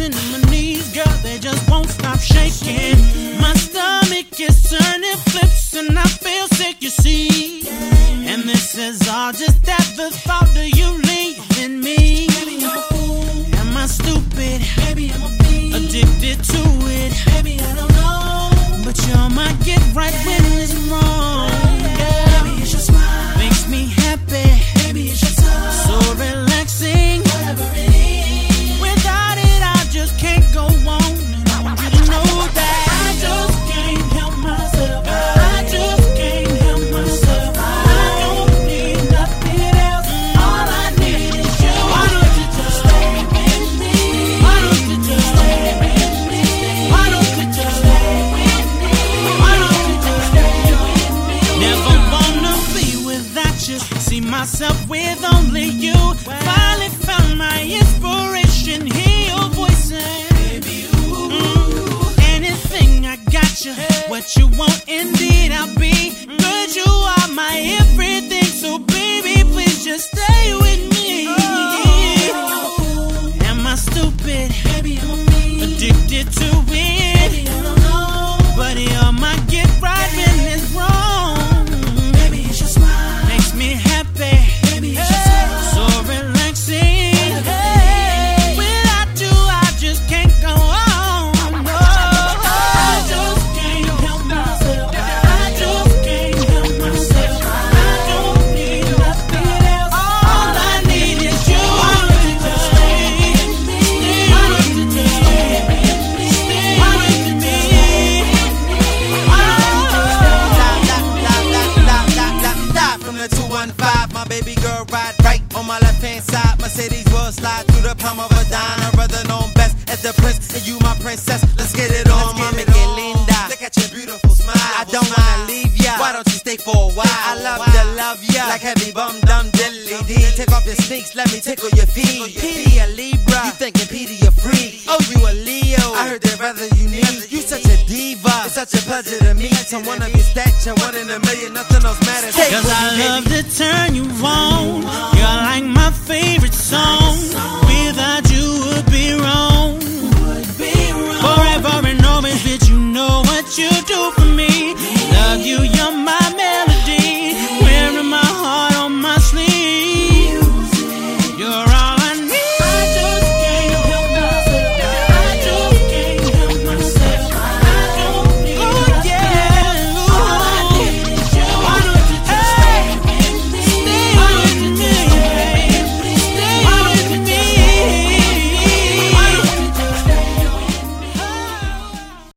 dancing and my knees, girl, they just won't stop shaking. My stomach is turning flips. Never wanna be without you. See myself with only you. Finally found my inspiration. Hear your voice Baby, mm. Anything I got you. What you want, indeed I'll be. But you are my everything. So baby, please just stay with me. Mercedes will slide through the palm of a dime. Her brother known best as the prince, and you my princess. Let's get it on, mami, que linda. Look at your beautiful smile. I don't wanna leave ya. Why don't you stay for a while? I love to love ya. Like heavy bum dum dilly dee. Take off your sneaks, let me tickle your feet. Petey a Libra, you thinking Petey a freak? Oh, you a Leo? I heard that rather you need. You such a diva. It's such a pleasure to meet someone of your stature. One in a million, nothing else matters. Cause I love to turn